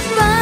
goodbye